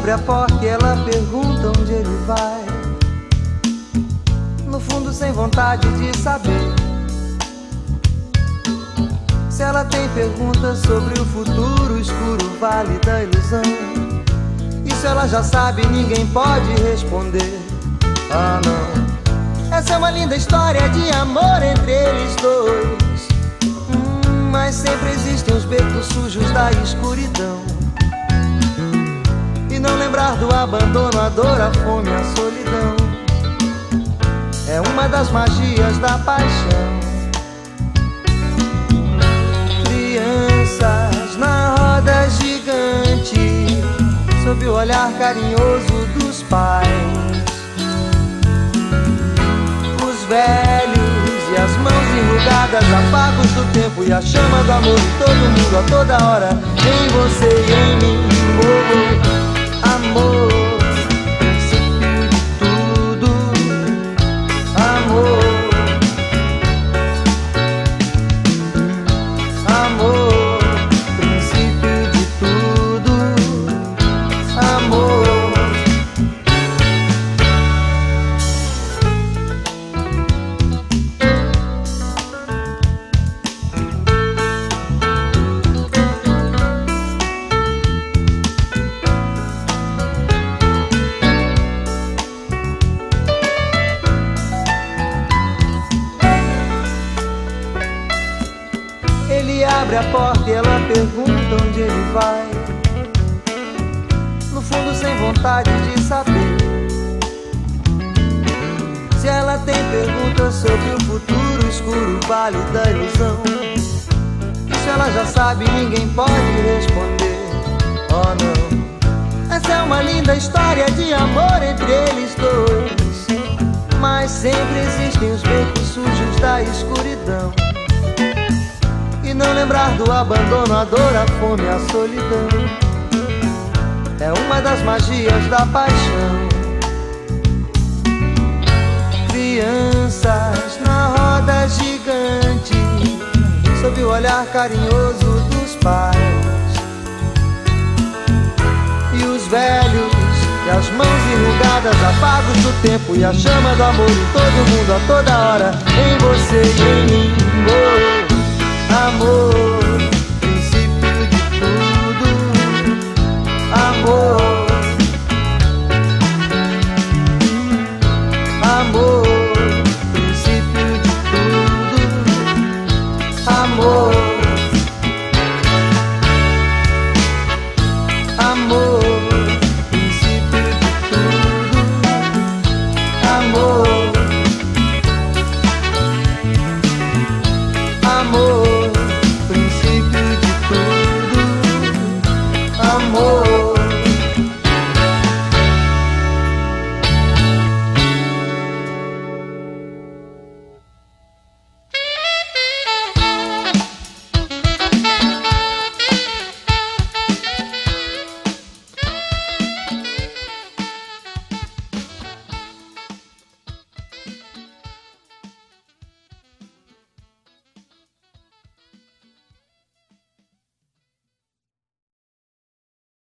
Abre a porta e ela pergunta onde ele vai. No fundo, sem vontade de saber. Se ela tem perguntas sobre o futuro, escuro vale da ilusão. Isso ela já sabe, ninguém pode responder. Ah, não. Essa é uma linda história de amor entre eles dois. Hum, mas sempre existem os becos sujos da escuridão não lembrar do abandono, a dor, a fome, a solidão. É uma das magias da paixão. Crianças na roda gigante, sob o olhar carinhoso dos pais. Os velhos e as mãos enrugadas, apagos do tempo e a chama do amor todo mundo, a toda hora, em você e em mim. Oh, oh amor. abre a porta e ela pergunta onde ele vai. No fundo, sem vontade de saber. Se ela tem perguntas sobre o futuro escuro, vale da ilusão. Se ela já sabe, ninguém pode responder. Oh não. Essa é uma linda história de amor entre eles dois. Mas sempre existem os becos sujos da escuridão abandono, a dor, a fome, a solidão. É uma das magias da paixão. Crianças na roda gigante, sob o olhar carinhoso dos pais. E os velhos e as mãos enrugadas, apagos do tempo e a chama do amor em todo mundo, a toda hora, em você e em mim. Oh, amor.